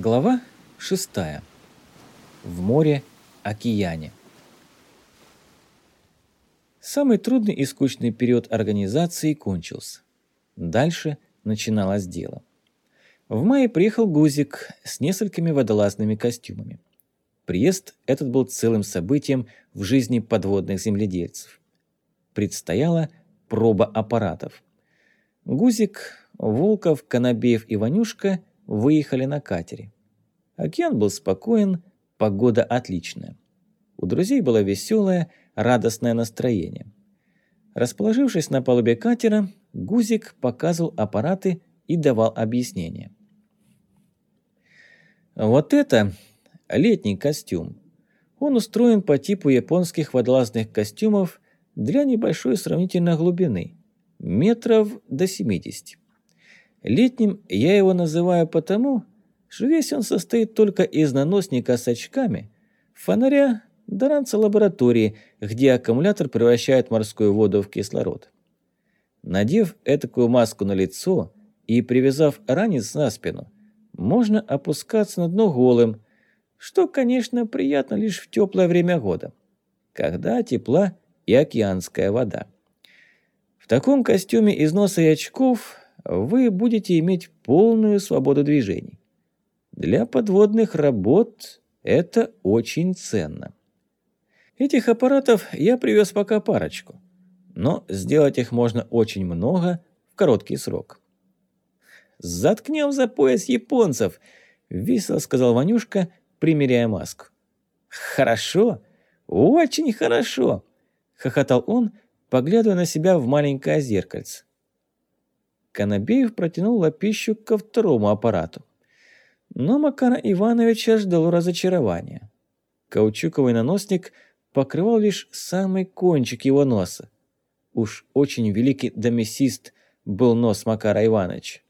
Глава 6. В море, океане. Самый трудный и скучный период организации кончился. Дальше начиналось дело. В мае приехал Гузик с несколькими водолазными костюмами. Приезд этот был целым событием в жизни подводных земледельцев. Предстояла проба аппаратов. Гузик, Волков, Конобеев и Ванюшка выехали на катере. Океан был спокоен, погода отличная. У друзей было веселое, радостное настроение. Расположившись на палубе катера, Гузик показывал аппараты и давал объяснения. Вот это летний костюм. Он устроен по типу японских водолазных костюмов для небольшой сравнительной глубины, метров до 70. Летним я его называю потому, что весь он состоит только из наносника с очками, фонаря до ранца лаборатории, где аккумулятор превращает морскую воду в кислород. Надев этакую маску на лицо и привязав ранец на спину, можно опускаться на дно голым, что, конечно, приятно лишь в теплое время года, когда тепла и океанская вода. В таком костюме из носа и очков вы будете иметь полную свободу движений. Для подводных работ это очень ценно. Этих аппаратов я привез пока парочку, но сделать их можно очень много в короткий срок. «Заткнем за пояс японцев!» – весело сказал Ванюшка, примеряя маску. «Хорошо, очень хорошо!» – хохотал он, поглядывая на себя в маленькое зеркальце. Конобеев протянул лапищу ко второму аппарату. Но Макара Ивановича ждало разочарования. Каучуковый наносник покрывал лишь самый кончик его носа. Уж очень великий домесист был нос Макара Ивановича.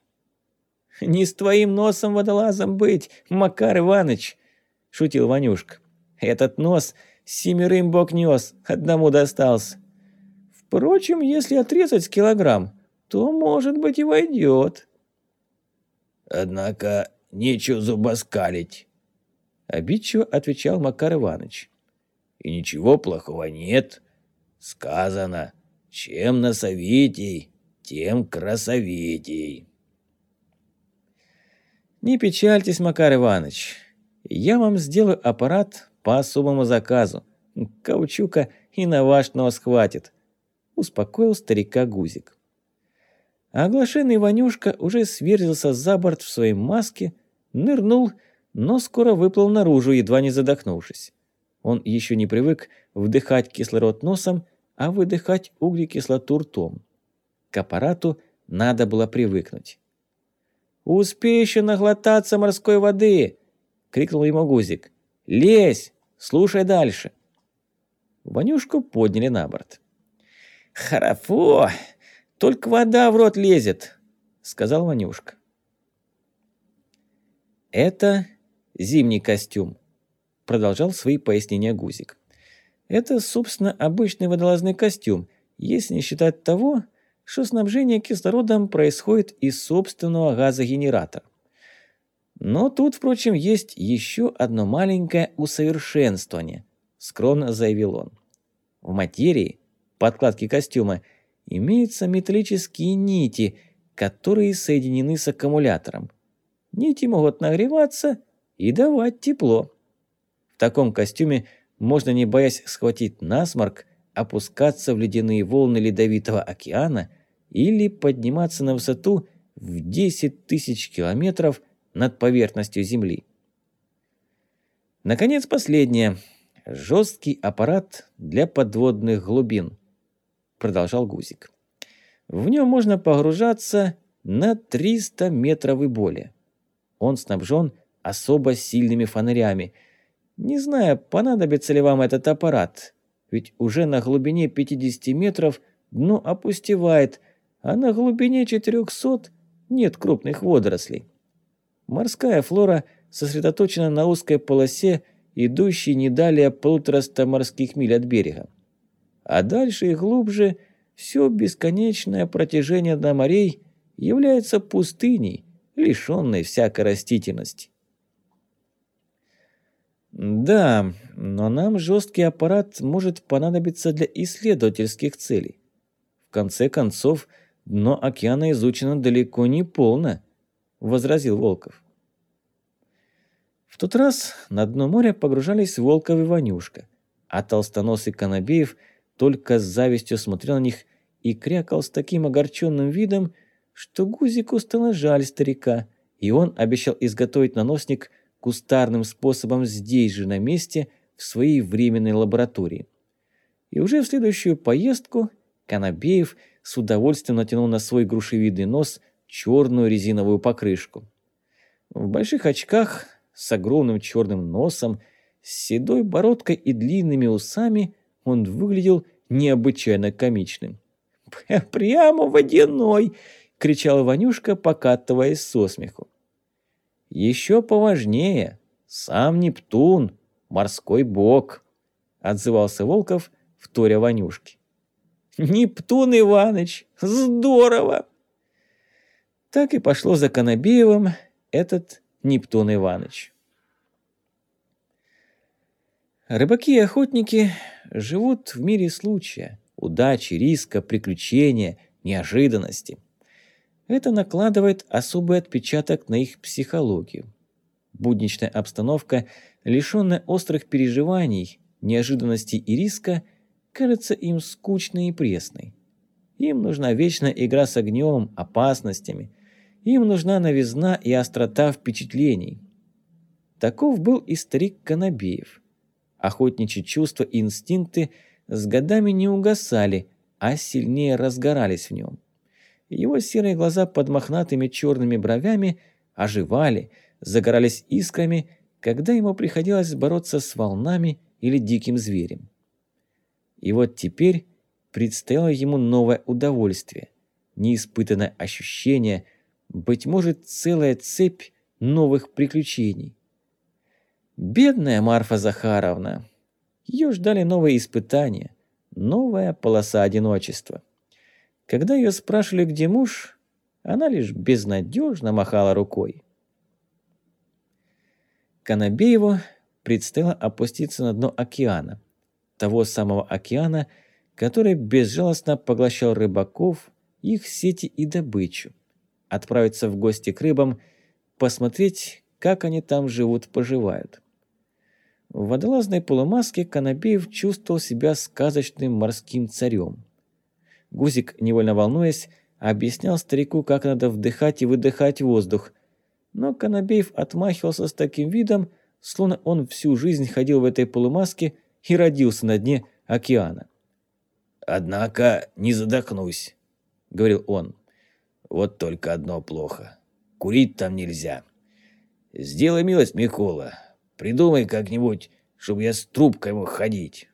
«Не с твоим носом водолазом быть, Макар Иванович!» – шутил Ванюшка. «Этот нос семерым бог нес, одному достался. Впрочем, если отрезать килограмм, то, может быть, и войдет. Однако нечего зубоскалить, обидчиво отвечал Макар Иванович. И ничего плохого нет. Сказано, чем насоветей, тем красоветей. Не печальтесь, Макар Иванович. Я вам сделаю аппарат по особому заказу. Каучука и на ваш нос хватит. Успокоил старика Гузик. А оглашенный Ванюшка уже сверзился за борт в своей маске, нырнул, но скоро выплыл наружу, едва не задохнувшись. Он еще не привык вдыхать кислород носом, а выдыхать углекислоту ртом. К аппарату надо было привыкнуть. «Успей еще наглотаться морской воды!» — крикнул ему Гузик. «Лезь! Слушай дальше!» Ванюшку подняли на борт. «Хорошо!» Только вода в рот лезет», — сказал Ванюшка. «Это зимний костюм», — продолжал свои пояснения Гузик. «Это, собственно, обычный водолазный костюм, если не считать того, что снабжение кислородом происходит из собственного газогенератора. Но тут, впрочем, есть еще одно маленькое усовершенствование, скромно заявил он. В материи подкладки костюма – имеются металлические нити, которые соединены с аккумулятором. Нити могут нагреваться и давать тепло. В таком костюме можно, не боясь схватить насморк, опускаться в ледяные волны ледовитого океана или подниматься на высоту в 10 тысяч километров над поверхностью Земли. Наконец, последнее. Жесткий аппарат для подводных глубин – продолжал Гузик. В нем можно погружаться на 300 метров и более. Он снабжен особо сильными фонарями. Не знаю, понадобится ли вам этот аппарат, ведь уже на глубине 50 метров дно опустевает, а на глубине 400 нет крупных водорослей. Морская флора сосредоточена на узкой полосе, идущей не далее полутораста морских миль от берега а дальше и глубже все бесконечное протяжение до морей является пустыней, лишенной всякой растительности. Да, но нам жесткий аппарат может понадобиться для исследовательских целей. В конце концов, дно океана изучено далеко не полно, возразил Волков. В тот раз на дно моря погружались Волков и Ванюшка, а толстоносый Конобеев только с завистью смотрел на них и крякал с таким огорченным видом, что Гузику стало жаль старика, и он обещал изготовить наносник кустарным способом здесь же на месте в своей временной лаборатории. И уже в следующую поездку Конобеев с удовольствием натянул на свой грушевидный нос черную резиновую покрышку. В больших очках с огромным черным носом, с седой бородкой и длинными усами он выглядел необычайно комичным. «Прямо водяной!» — кричал Ванюшка, покатываясь со смеху. «Еще поважнее, сам Нептун, морской бог», — отзывался Волков, вторя Ванюшке. «Нептун Иваныч, здорово!» Так и пошло за Конобеевым этот Нептун Иваныч. Рыбаки и охотники живут в мире случая, удачи, риска, приключения, неожиданности. Это накладывает особый отпечаток на их психологию. Будничная обстановка, лишенная острых переживаний, неожиданностей и риска, кажется им скучной и пресной. Им нужна вечная игра с огнем, опасностями. Им нужна новизна и острота впечатлений. Таков был и старик Конобеев. Охотничьи чувства и инстинкты с годами не угасали, а сильнее разгорались в нем. Его серые глаза под мохнатыми черными бровями оживали, загорались искрами, когда ему приходилось бороться с волнами или диким зверем. И вот теперь предстояло ему новое удовольствие, неиспытанное ощущение, быть может, целая цепь новых приключений. Бедная Марфа Захаровна. Ее ждали новые испытания, новая полоса одиночества. Когда ее спрашивали, где муж, она лишь безнадежно махала рукой. Конобееву предстояло опуститься на дно океана, того самого океана, который безжалостно поглощал рыбаков, их сети и добычу, отправиться в гости к рыбам, посмотреть, как они там живут-поживают. В водолазной полумаске Конобеев чувствовал себя сказочным морским царем. Гузик, невольно волнуясь, объяснял старику, как надо вдыхать и выдыхать воздух. Но Конобеев отмахивался с таким видом, словно он всю жизнь ходил в этой полумаске и родился на дне океана. «Однако не задохнусь», — говорил он. «Вот только одно плохо. Курить там нельзя. Сделай милость, Микола, Придумай как-нибудь, чтобы я с трубкой мог ходить».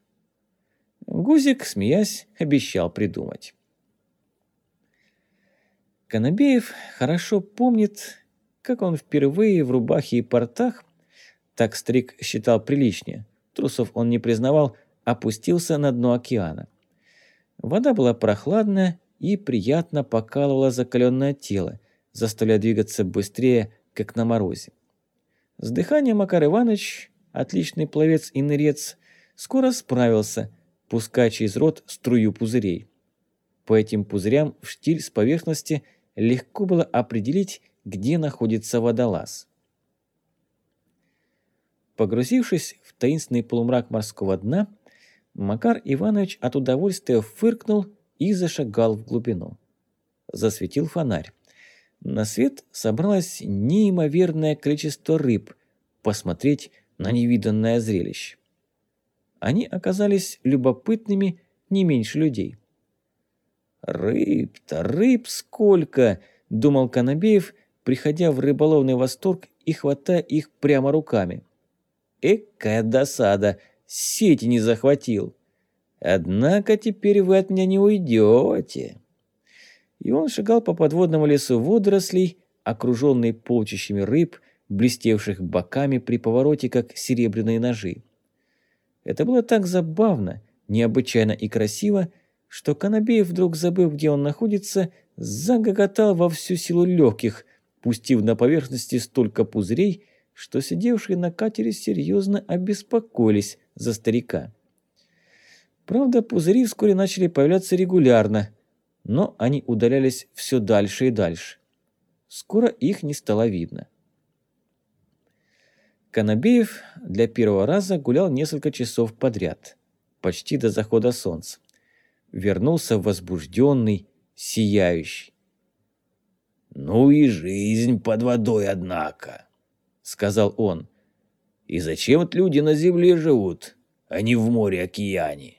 Гузик, смеясь, обещал придумать. Конобеев хорошо помнит, как он впервые в рубахе и портах, так стрик считал приличнее, трусов он не признавал, опустился на дно океана. Вода была прохладная и приятно покалывала закаленное тело, заставляя двигаться быстрее, как на морозе. С дыханием Макар Иванович, отличный пловец и нырец, скоро справился, пуская через рот струю пузырей. По этим пузырям в штиль с поверхности легко было определить, где находится водолаз. Погрузившись в таинственный полумрак морского дна, Макар Иванович от удовольствия фыркнул и зашагал в глубину. Засветил фонарь. На свет собралось неимоверное количество рыб посмотреть на невиданное зрелище. Они оказались любопытными не меньше людей. «Рыб-то, рыб сколько!» – думал Конобеев, приходя в рыболовный восторг и хватая их прямо руками. «Экая досада! Сети не захватил! Однако теперь вы от меня не уйдете!» И он шагал по подводному лесу водорослей, окруженный полчищами рыб, блестевших боками при повороте, как серебряные ножи. Это было так забавно, необычайно и красиво, что Конобеев, вдруг забыв, где он находится, загоготал во всю силу легких, пустив на поверхности столько пузырей, что сидевшие на катере серьезно обеспокоились за старика. Правда, пузыри вскоре начали появляться регулярно, но они удалялись все дальше и дальше. Скоро их не стало видно. Конобеев для первого раза гулял несколько часов подряд, почти до захода солнца. Вернулся возбужденный, сияющий. «Ну и жизнь под водой, однако», — сказал он. «И зачем люди на земле живут, а не в море-океане?»